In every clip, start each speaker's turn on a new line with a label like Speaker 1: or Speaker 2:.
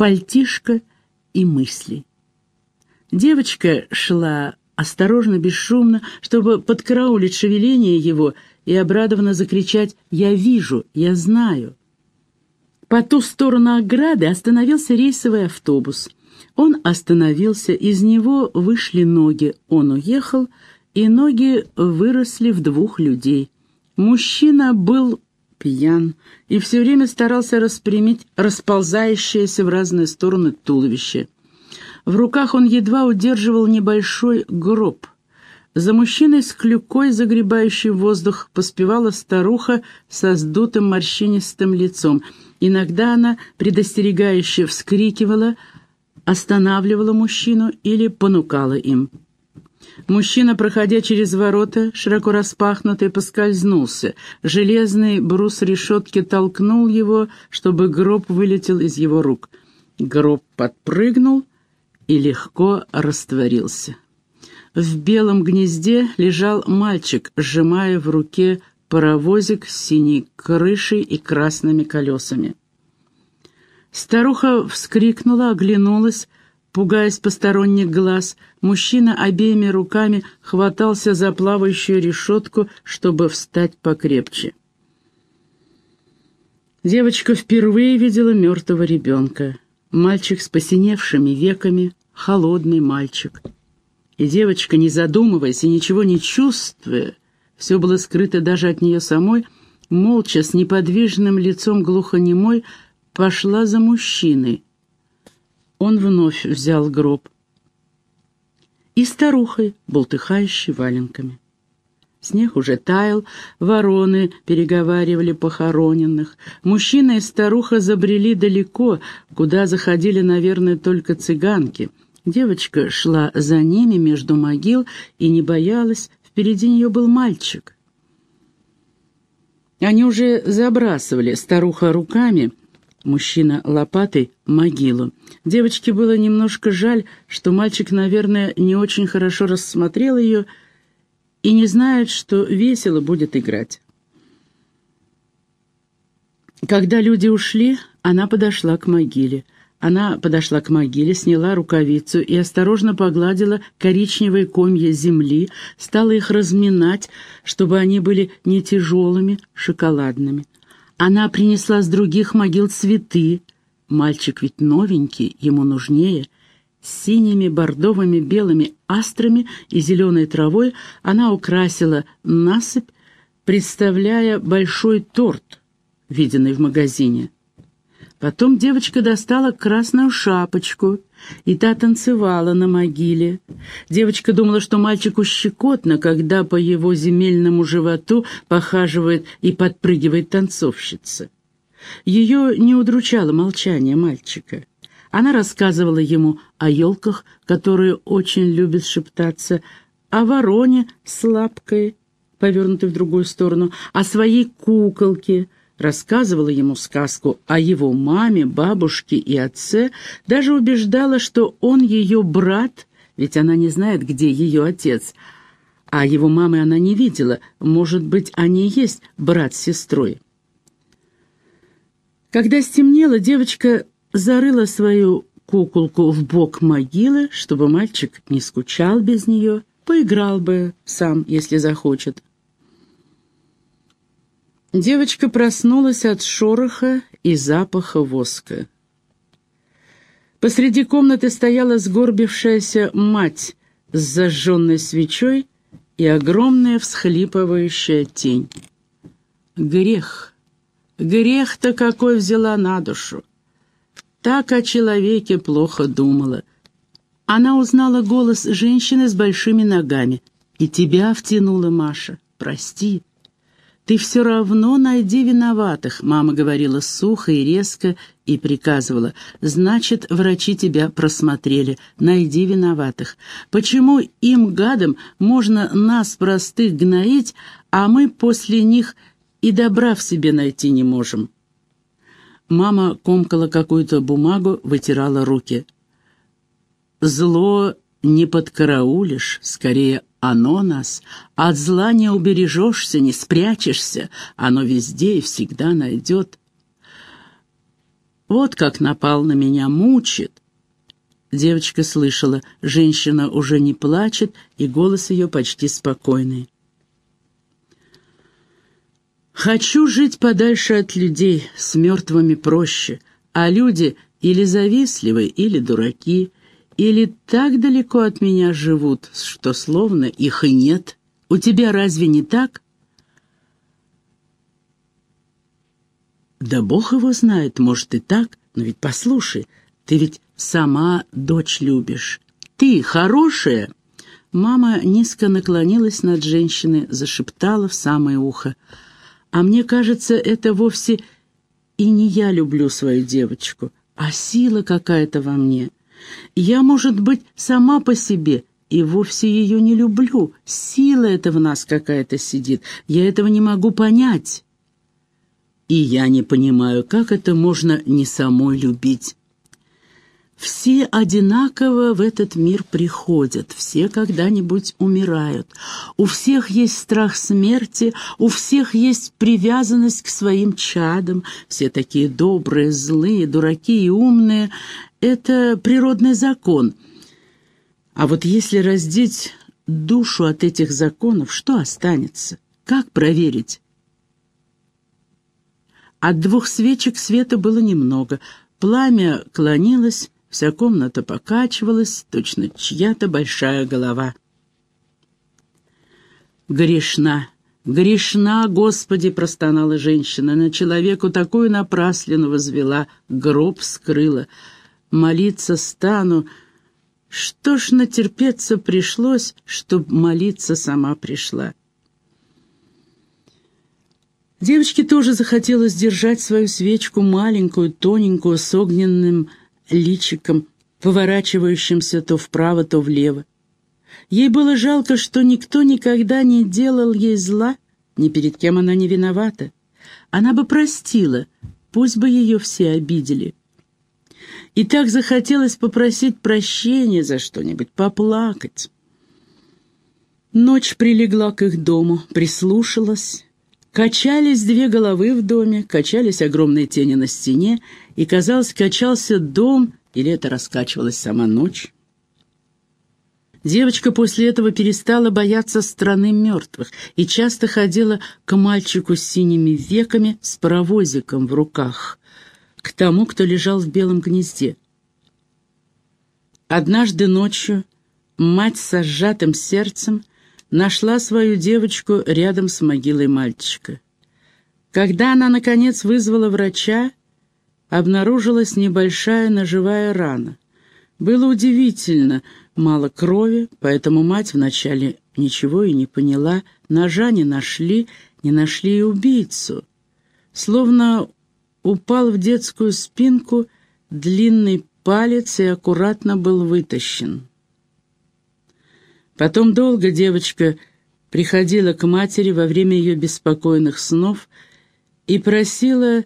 Speaker 1: пальтишко и мысли. Девочка шла осторожно, бесшумно, чтобы подкараулить шевеление его и обрадованно закричать «Я вижу, я знаю». По ту сторону ограды остановился рейсовый автобус. Он остановился, из него вышли ноги, он уехал, и ноги выросли в двух людей. Мужчина был пьян и все время старался распрямить расползающееся в разные стороны туловище. В руках он едва удерживал небольшой гроб. За мужчиной с клюкой, загребающей воздух, поспевала старуха со сдутым морщинистым лицом. Иногда она предостерегающе вскрикивала, останавливала мужчину или понукала им. Мужчина, проходя через ворота, широко распахнутые, поскользнулся. Железный брус решетки толкнул его, чтобы гроб вылетел из его рук. Гроб подпрыгнул и легко растворился. В белом гнезде лежал мальчик, сжимая в руке паровозик с синей крышей и красными колесами. Старуха вскрикнула, оглянулась, пугаясь посторонних глаз. Мужчина обеими руками хватался за плавающую решетку, чтобы встать покрепче. Девочка впервые видела мертвого ребенка. Мальчик с посиневшими веками, холодный мальчик. И девочка, не задумываясь и ничего не чувствуя, все было скрыто даже от нее самой, молча, с неподвижным лицом глухонемой, пошла за мужчиной. Он вновь взял гроб. И старухой, болтыхающей валенками. Снег уже таял, вороны переговаривали похороненных. Мужчина и старуха забрели далеко, куда заходили, наверное, только цыганки — Девочка шла за ними между могил и не боялась, впереди нее был мальчик. Они уже забрасывали старуха руками, мужчина лопатой, могилу. Девочке было немножко жаль, что мальчик, наверное, не очень хорошо рассмотрел ее и не знает, что весело будет играть. Когда люди ушли, она подошла к могиле — она подошла к могиле, сняла рукавицу и осторожно погладила коричневые комья земли, стала их разминать, чтобы они были не тяжелыми, шоколадными. Она принесла с других могил цветы. Мальчик ведь новенький, ему нужнее. Синими, бордовыми, белыми астрами и зеленой травой она украсила насыпь, представляя большой торт, виденный в магазине. Потом девочка достала красную шапочку, и та танцевала на могиле. Девочка думала, что мальчику щекотно, когда по его земельному животу похаживает и подпрыгивает танцовщица. Ее не удручало молчание мальчика. Она рассказывала ему о елках, которые очень любят шептаться, о вороне с лапкой, повернутой в другую сторону, о своей куколке — рассказывала ему сказку о его маме, бабушке и отце, даже убеждала, что он ее брат, ведь она не знает, где ее отец, а его мамы она не видела, может быть, они и есть брат с сестрой. Когда стемнело, девочка зарыла свою куколку в бок могилы, чтобы мальчик не скучал без нее, поиграл бы сам, если захочет. Девочка проснулась от шороха и запаха воска. Посреди комнаты стояла сгорбившаяся мать с зажженной свечой и огромная всхлипывающая тень. Грех, грех-то какой взяла на душу. Так о человеке плохо думала. Она узнала голос женщины с большими ногами. «И тебя втянула Маша. Прости, «Ты все равно найди виноватых», — мама говорила сухо и резко и приказывала. «Значит, врачи тебя просмотрели. Найди виноватых. Почему им, гадам, можно нас, простых, гноить, а мы после них и добра в себе найти не можем?» Мама комкала какую-то бумагу, вытирала руки. «Зло не подкараулишь, скорее оно нас. От зла не убережешься, не спрячешься. Оно везде и всегда найдет. Вот как напал на меня, мучит. Девочка слышала, женщина уже не плачет, и голос ее почти спокойный. «Хочу жить подальше от людей, с мертвыми проще, а люди или завистливы, или дураки, или так далеко от меня живут, что словно их и нет. У тебя разве не так?» «Да Бог его знает, может и так, но ведь послушай, ты ведь сама дочь любишь. Ты хорошая?» Мама низко наклонилась над женщиной, зашептала в самое ухо. «А мне кажется, это вовсе и не я люблю свою девочку, а сила какая-то во мне. Я, может быть, сама по себе и вовсе ее не люблю. Сила эта в нас какая-то сидит. Я этого не могу понять. И я не понимаю, как это можно не самой любить. Все одинаково в этот мир приходят, все когда-нибудь умирают. У всех есть страх смерти, у всех есть привязанность к своим чадам. Все такие добрые, злые, дураки и умные. Это природный закон. А вот если раздеть душу от этих законов, что останется? Как проверить? От двух свечек света было немного. Пламя клонилось, Вся комната покачивалась, точно чья-то большая голова. «Грешна, грешна, Господи!» — простонала женщина. На человеку такую напраслину возвела, гроб скрыла. Молиться стану. Что ж натерпеться пришлось, чтоб молиться сама пришла. Девочке тоже захотелось держать свою свечку маленькую, тоненькую, с огненным личиком, поворачивающимся то вправо, то влево. Ей было жалко, что никто никогда не делал ей зла, ни перед кем она не виновата. Она бы простила, пусть бы ее все обидели. И так захотелось попросить прощения за что-нибудь, поплакать. Ночь прилегла к их дому, прислушалась. Качались две головы в доме, качались огромные тени на стене, и, казалось, качался дом, или это раскачивалась сама ночь. Девочка после этого перестала бояться страны мертвых и часто ходила к мальчику с синими веками с паровозиком в руках, к тому, кто лежал в белом гнезде. Однажды ночью мать со сжатым сердцем нашла свою девочку рядом с могилой мальчика. Когда она, наконец, вызвала врача, обнаружилась небольшая ножевая рана. Было удивительно, мало крови, поэтому мать вначале ничего и не поняла, ножа не нашли, не нашли и убийцу. Словно упал в детскую спинку длинный палец и аккуратно был вытащен. Потом долго девочка приходила к матери во время ее беспокойных снов и просила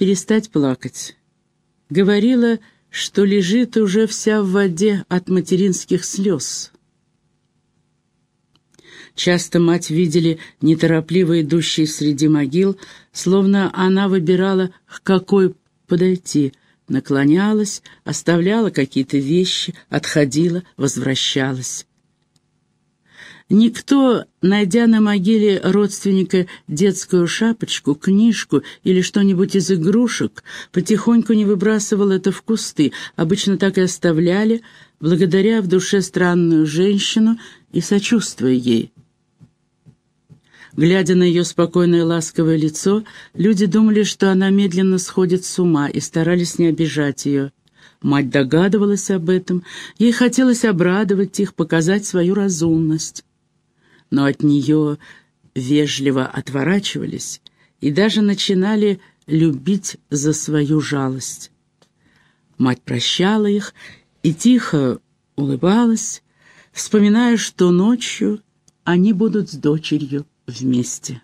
Speaker 1: перестать плакать. Говорила, что лежит уже вся в воде от материнских слез. Часто мать видели неторопливо идущей среди могил, словно она выбирала, к какой подойти, наклонялась, оставляла какие-то вещи, отходила, возвращалась. Никто, найдя на могиле родственника детскую шапочку, книжку или что-нибудь из игрушек, потихоньку не выбрасывал это в кусты, обычно так и оставляли, благодаря в душе странную женщину и сочувствуя ей. Глядя на ее спокойное ласковое лицо, люди думали, что она медленно сходит с ума и старались не обижать ее. Мать догадывалась об этом, ей хотелось обрадовать их, показать свою разумность но от нее вежливо отворачивались и даже начинали любить за свою жалость. Мать прощала их и тихо улыбалась, вспоминая, что ночью они будут с дочерью вместе.